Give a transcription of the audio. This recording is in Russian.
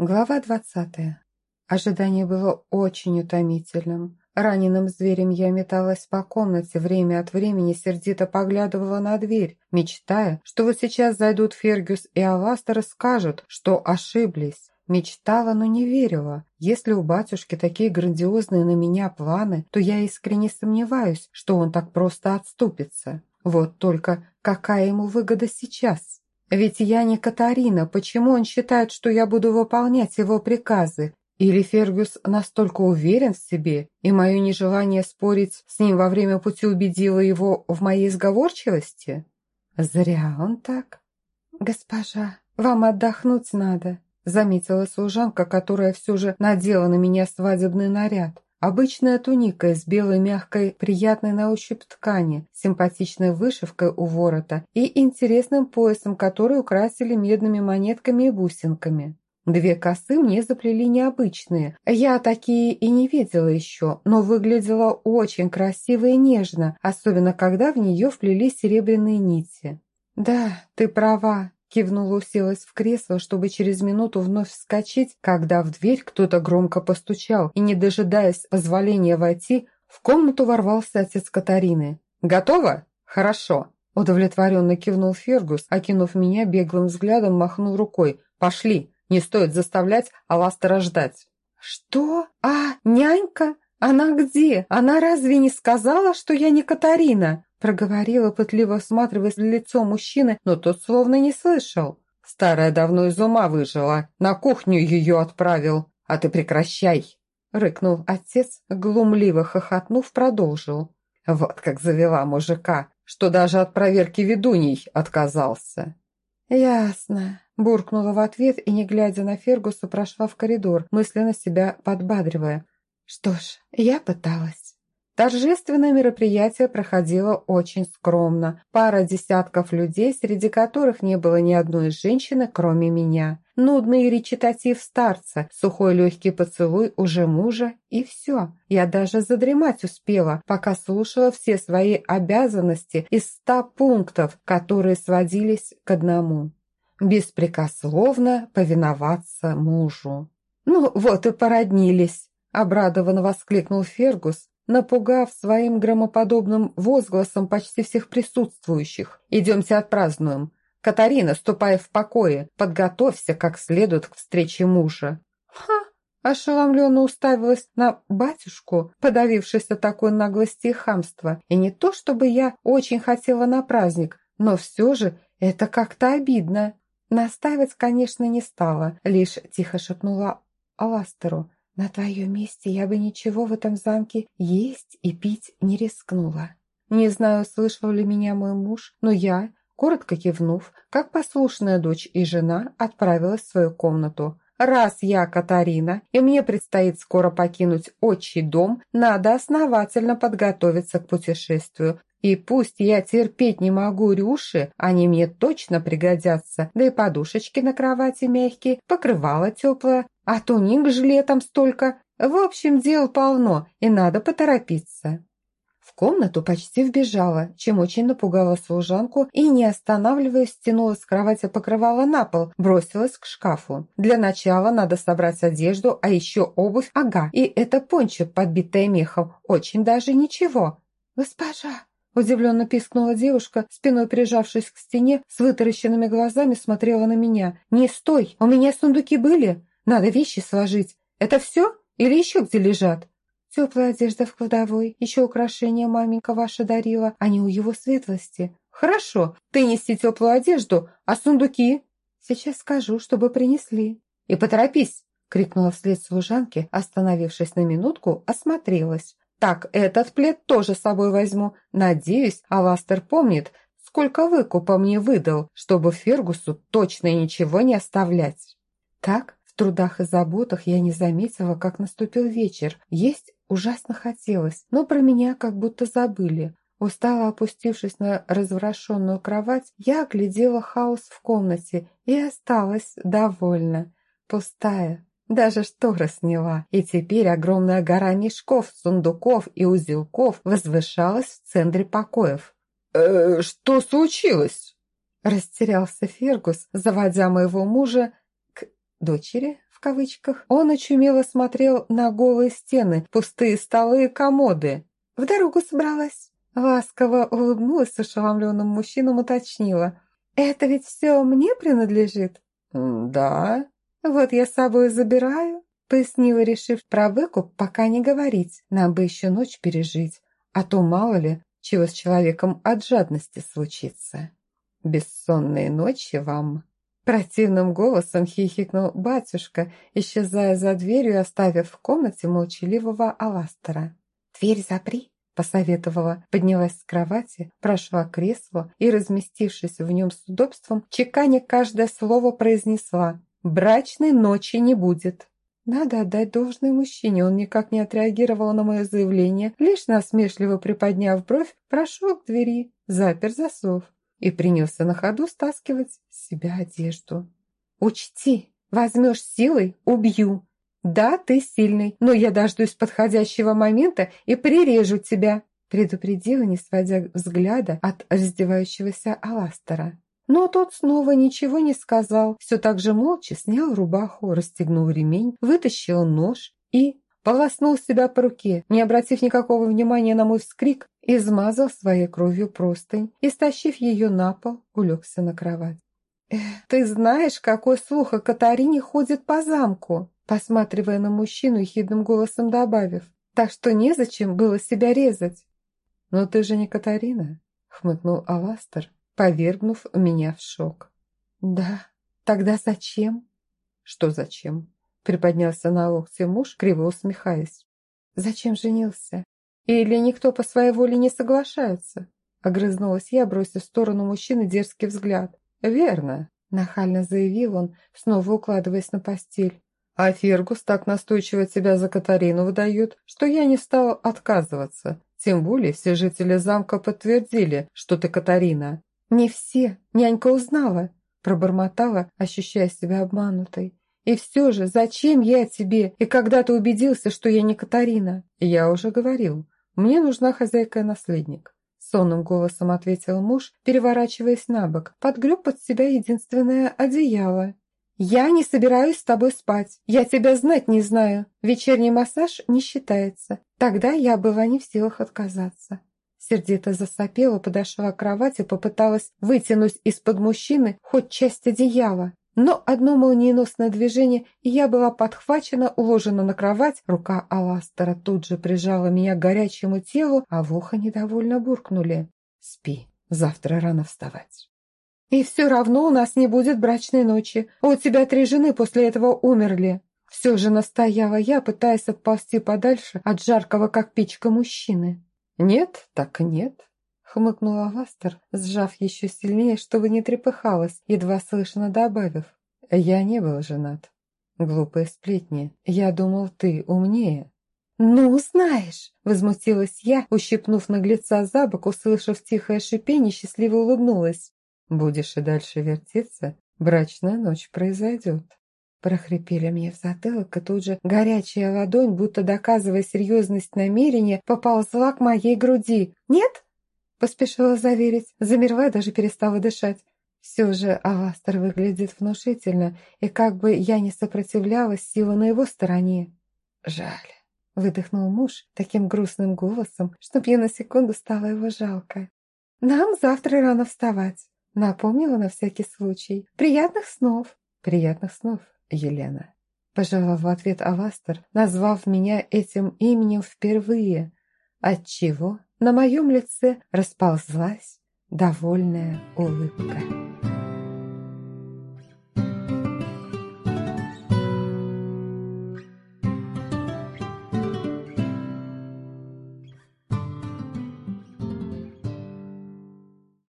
Глава двадцатая. Ожидание было очень утомительным. Раненым зверем я металась по комнате, время от времени сердито поглядывала на дверь, мечтая, что вот сейчас зайдут Фергюс и Аластер и скажут, что ошиблись. Мечтала, но не верила. Если у батюшки такие грандиозные на меня планы, то я искренне сомневаюсь, что он так просто отступится. Вот только какая ему выгода сейчас? Ведь я не Катарина, почему он считает, что я буду выполнять его приказы? Или Фергюс настолько уверен в себе, и мое нежелание спорить с ним во время пути убедило его в моей сговорчивости? Зря он так. «Госпожа, вам отдохнуть надо», заметила служанка, которая все же надела на меня свадебный наряд. Обычная туника из белой мягкой, приятной на ощупь ткани, симпатичной вышивкой у ворота и интересным поясом, который украсили медными монетками и бусинками. Две косы мне заплели необычные. Я такие и не видела еще, но выглядела очень красиво и нежно, особенно когда в нее вплели серебряные нити. «Да, ты права», Кивнула, уселась в кресло, чтобы через минуту вновь вскочить, когда в дверь кто-то громко постучал, и, не дожидаясь позволения войти, в комнату ворвался отец Катарины. «Готово? Хорошо!» Удовлетворенно кивнул Фергус, окинув меня беглым взглядом, махнул рукой. «Пошли! Не стоит заставлять Аластера ждать!» «Что? А, нянька? Она где? Она разве не сказала, что я не Катарина?» Проговорила, пытливо всматриваясь в лицо мужчины, но тот словно не слышал. Старая давно из ума выжила, на кухню ее отправил. А ты прекращай!» Рыкнул отец, глумливо хохотнув, продолжил. «Вот как завела мужика, что даже от проверки ведуней отказался». «Ясно», – буркнула в ответ и, не глядя на Фергуса, прошла в коридор, мысленно себя подбадривая. «Что ж, я пыталась». Торжественное мероприятие проходило очень скромно. Пара десятков людей, среди которых не было ни одной женщины, кроме меня. Нудный речитатив старца, сухой легкий поцелуй уже мужа и все. Я даже задремать успела, пока слушала все свои обязанности из ста пунктов, которые сводились к одному. Беспрекословно повиноваться мужу. «Ну вот и породнились!» – обрадованно воскликнул Фергус, напугав своим громоподобным возгласом почти всех присутствующих. «Идемте отпразднуем. Катарина, ступай в покое, подготовься как следует к встрече мужа». «Ха!» Ошеломленно уставилась на батюшку, подавившись от такой наглости и хамства. И не то, чтобы я очень хотела на праздник, но все же это как-то обидно. Настаивать, конечно, не стала, лишь тихо шепнула Аластеру. На твоем месте я бы ничего в этом замке есть и пить не рискнула. Не знаю, слышал ли меня мой муж, но я, коротко кивнув, как послушная дочь и жена, отправилась в свою комнату. Раз я Катарина, и мне предстоит скоро покинуть отчий дом, надо основательно подготовиться к путешествию. И пусть я терпеть не могу рюши, они мне точно пригодятся, да и подушечки на кровати мягкие, покрывало теплое, а туник жилетом столько. В общем, дел полно, и надо поторопиться. В комнату почти вбежала, чем очень напугала служанку и, не останавливаясь, стянула с кровати покрывала на пол, бросилась к шкафу. Для начала надо собрать одежду, а еще обувь, ага, и это пончо, подбитое мехом, очень даже ничего. «Госпожа!» Удивленно пискнула девушка, спиной прижавшись к стене, с вытаращенными глазами смотрела на меня. «Не стой! У меня сундуки были!» Надо вещи сложить. Это все? Или еще где лежат?» «Теплая одежда в кладовой, еще украшения маменька ваша дарила, а не у его светлости». «Хорошо, ты неси теплую одежду, а сундуки?» «Сейчас скажу, чтобы принесли». «И поторопись!» — крикнула вслед служанке, остановившись на минутку, осмотрелась. «Так, этот плед тоже с собой возьму. Надеюсь, Аластер помнит, сколько выкупа мне выдал, чтобы Фергусу точно ничего не оставлять». Так трудах и заботах я не заметила, как наступил вечер. Есть ужасно хотелось, но про меня как будто забыли. Устало опустившись на разворошенную кровать, я оглядела хаос в комнате и осталась довольна. Пустая, даже шторы сняла, и теперь огромная гора мешков, сундуков и узелков возвышалась в центре покоев. «Э, «Что случилось?» Растерялся Фергус, заводя моего мужа дочери в в кавычках, он очумело смотрел на голые стены, пустые столы и комоды. «В дорогу собралась?» Ласково улыбнулась ошеломленным мужчинам, уточнила. «Это ведь все мне принадлежит?» «Да». «Вот я с собой забираю», пояснила, решив про выкуп пока не говорить, нам бы еще ночь пережить, а то мало ли, чего с человеком от жадности случится. «Бессонные ночи вам!» Противным голосом хихикнул батюшка, исчезая за дверью оставив в комнате молчаливого Аластера. «Дверь запри!» – посоветовала, поднялась с кровати, прошла к креслу и, разместившись в нем с удобством, чеканя каждое слово произнесла «Брачной ночи не будет!» Надо отдать должное мужчине, он никак не отреагировал на мое заявление, лишь насмешливо приподняв бровь, прошел к двери, запер засов и принялся на ходу стаскивать с себя одежду. «Учти, возьмешь силой – убью. Да, ты сильный, но я дождусь подходящего момента и прирежу тебя», предупредила, не сводя взгляда от раздевающегося Аластера. Но тот снова ничего не сказал, все так же молча снял рубаху, расстегнул ремень, вытащил нож и полоснул себя по руке, не обратив никакого внимания на мой вскрик, измазал своей кровью простынь и, стащив ее на пол, улегся на кровать. «Ты знаешь, какой слух о Катарине ходит по замку?» посматривая на мужчину, ехидным голосом добавив. «Так что незачем было себя резать». «Но ты же не Катарина», — хмыкнул Аластер, повергнув меня в шок. «Да, тогда зачем?» «Что зачем?» Приподнялся на локте муж, криво усмехаясь. «Зачем женился? Или никто по своей воле не соглашается?» Огрызнулась я, бросив в сторону мужчины дерзкий взгляд. «Верно», – нахально заявил он, снова укладываясь на постель. «А Фергус так настойчиво тебя за Катарину выдает, что я не стал отказываться. Тем более все жители замка подтвердили, что ты Катарина. «Не все. Нянька узнала», – пробормотала, ощущая себя обманутой. «И все же, зачем я тебе? И когда ты убедился, что я не Катарина?» «Я уже говорил. Мне нужна хозяйка и наследник». Сонным голосом ответил муж, переворачиваясь на бок, подгреб под себя единственное одеяло. «Я не собираюсь с тобой спать. Я тебя знать не знаю. Вечерний массаж не считается. Тогда я была не в силах отказаться». Сердито засопела, подошла к кровати, попыталась вытянуть из-под мужчины хоть часть одеяла. Но одно молниеносное движение, и я была подхвачена, уложена на кровать. Рука Аластера тут же прижала меня к горячему телу, а в ухо недовольно буркнули. «Спи, завтра рано вставать». «И все равно у нас не будет брачной ночи. У тебя три жены после этого умерли». Все же настояла я, пытаясь отползти подальше от жаркого, как печка, мужчины. «Нет, так нет», — хмыкнула Вастер, сжав еще сильнее, чтобы не трепыхалась, едва слышно добавив. «Я не был женат. Глупые сплетни. Я думал, ты умнее». «Ну, знаешь!» – возмутилась я, ущипнув наглеца за бок, услышав тихое шипение, счастливо улыбнулась. «Будешь и дальше вертеться, брачная ночь произойдет». Прохрипели мне в затылок, и тут же горячая ладонь, будто доказывая серьезность намерения, поползла к моей груди. «Нет?» – поспешила заверить, замерла даже перестала дышать. Все же Аластер выглядит внушительно, и как бы я ни сопротивлялась, сила на его стороне. «Жаль», – выдохнул муж таким грустным голосом, что мне на секунду стало его жалко. «Нам завтра рано вставать», – напомнила на всякий случай. «Приятных снов!» «Приятных снов!» Елена. Пожаловал в ответ Авастер, назвав меня этим именем впервые, отчего на моем лице расползлась довольная улыбка.